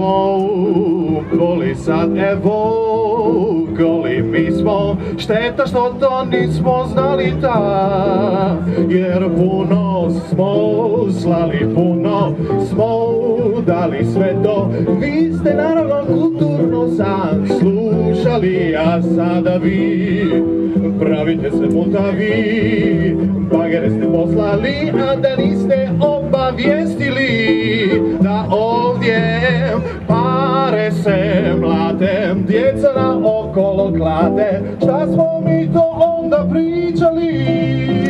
smo ukoli sad evo Goli mi smo. Šteta što to nismo znali ta Jer puno smo Slali puno Smo dali sve to. Vi ste naravno kulturno sam Slušali A sada vi Pravite se mutavi Bagere ste poslali A da niste obavijestili Da ovdje ovdje pare se mlate Djeca na okolo klade Šta smo mi to onda pričali?